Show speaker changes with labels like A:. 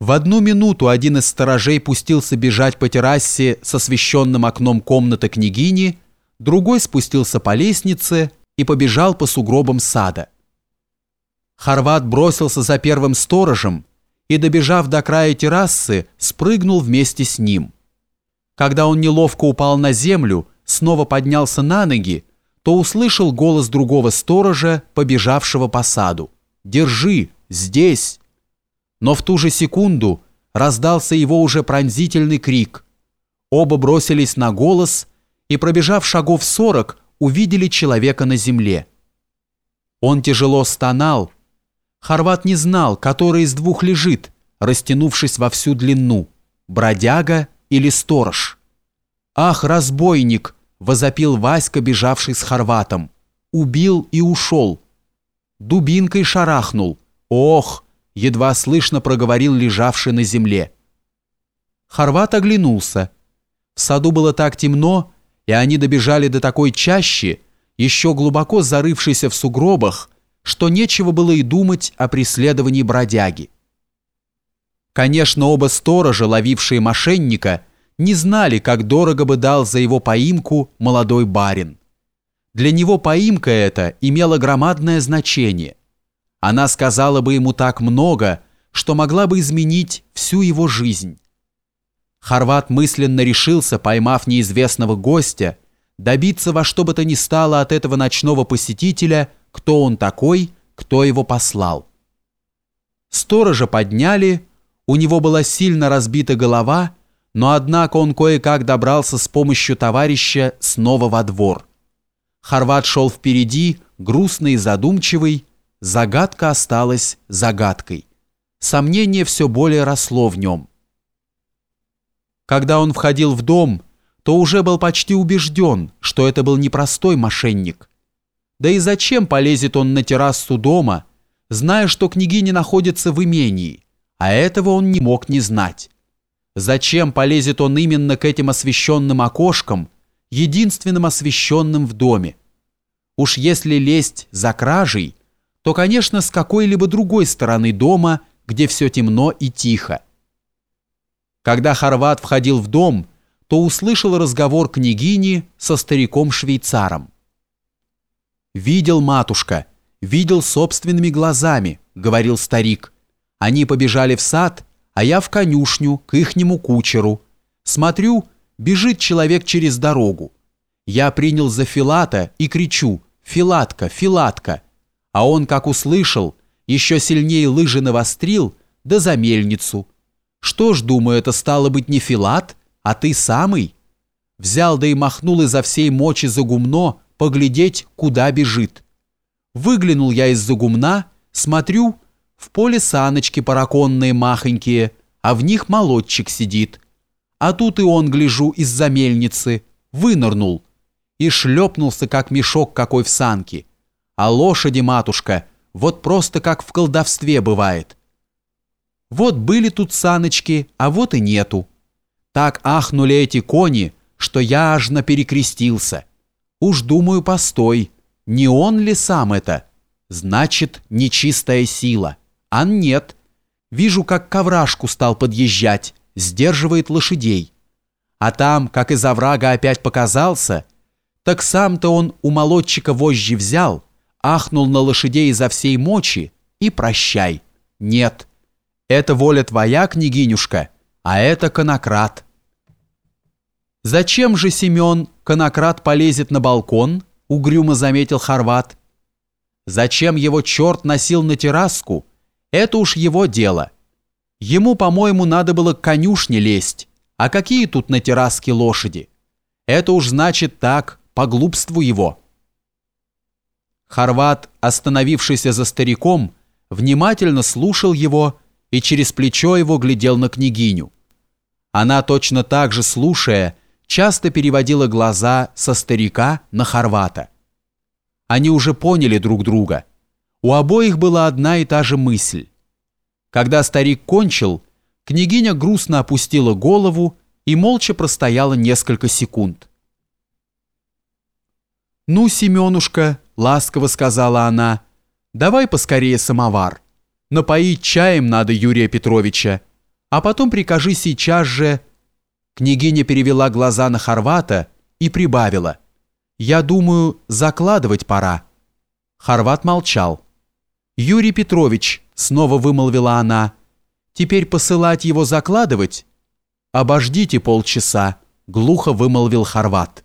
A: В одну минуту один из сторожей пустился бежать по террасе с освещенным окном комнаты княгини, другой спустился по лестнице и побежал по сугробам сада. Хорват бросился за первым сторожем и, добежав до края террасы, спрыгнул вместе с ним. Когда он неловко упал на землю, снова поднялся на ноги, то услышал голос другого сторожа, побежавшего по саду. «Держи! Здесь!» Но в ту же секунду раздался его уже пронзительный крик. Оба бросились на голос и, пробежав шагов сорок, увидели человека на земле. Он тяжело стонал. Хорват не знал, который из двух лежит, растянувшись во всю длину, бродяга или сторож. «Ах, разбойник!» – возопил Васька, бежавший с Хорватом. «Убил и ушел». Дубинкой шарахнул. «Ох!» Едва слышно проговорил лежавший на земле. Хорват оглянулся. В саду было так темно, и они добежали до такой чащи, еще глубоко зарывшейся в сугробах, что нечего было и думать о преследовании бродяги. Конечно, оба сторожа, ловившие мошенника, не знали, как дорого бы дал за его поимку молодой барин. Для него поимка эта имела громадное значение. Она сказала бы ему так много, что могла бы изменить всю его жизнь. Хорват мысленно решился, поймав неизвестного гостя, добиться во что бы то ни стало от этого ночного посетителя, кто он такой, кто его послал. Сторожа подняли, у него была сильно разбита голова, но однако он кое-как добрался с помощью товарища снова во двор. Хорват шел впереди, грустный и задумчивый, Загадка осталась загадкой. Сомнение все более росло в нем. Когда он входил в дом, то уже был почти убежден, что это был непростой мошенник. Да и зачем полезет он на террасу дома, зная, что княгиня находится в имении, а этого он не мог не знать. Зачем полезет он именно к этим освещенным окошкам, единственным освещенным в доме? Уж если лезть за кражей, то, конечно, с какой-либо другой стороны дома, где все темно и тихо. Когда Хорват входил в дом, то услышал разговор княгини со стариком-швейцаром. «Видел, матушка, видел собственными глазами», — говорил старик. «Они побежали в сад, а я в конюшню, к ихнему кучеру. Смотрю, бежит человек через дорогу. Я принял за Филата и кричу «Филатка, Филатка!» А он, как услышал, еще сильнее лыжи навострил, да за мельницу. Что ж, думаю, это стало быть не Филат, а ты самый? Взял да и махнул изо всей мочи за гумно, поглядеть, куда бежит. Выглянул я из-за гумна, смотрю, в поле саночки параконные махонькие, а в них молодчик сидит. А тут и он, гляжу, из-за мельницы, вынырнул и шлепнулся, как мешок какой в санке. А лошади, матушка, вот просто как в колдовстве бывает. Вот были тут саночки, а вот и нету. Так ахнули эти кони, что я аж перекрестился. Уж думаю, постой, не он ли сам это? Значит, нечистая сила. А нет. Вижу, как ковражку стал подъезжать, сдерживает лошадей. А там, как из оврага опять показался, так сам-то он у молодчика вожжи взял, ахнул на лошадей изо всей мочи и прощай. Нет, это воля твоя, княгинюшка, а это конократ. Зачем же Семен, конократ, полезет на балкон? Угрюмо заметил Хорват. Зачем его черт носил на терраску? Это уж его дело. Ему, по-моему, надо было к конюшне лезть. А какие тут на терраске лошади? Это уж значит так, по глупству его. Хорват, остановившийся за стариком, внимательно слушал его и через плечо его глядел на княгиню. Она точно так же, слушая, часто переводила глаза со старика на Хорвата. Они уже поняли друг друга. У обоих была одна и та же мысль. Когда старик кончил, княгиня грустно опустила голову и молча простояла несколько секунд. «Ну, Семенушка», ласково сказала она, давай поскорее самовар. Напоить чаем надо Юрия Петровича, А потом прикажи сейчас же...» Княгиня перевела глаза на Хорвата и прибавила. «Я думаю, закладывать пора». Хорват молчал. «Юрий Петрович», — снова вымолвила она, — «теперь посылать его закладывать?» «Обождите полчаса», — глухо вымолвил Хорват.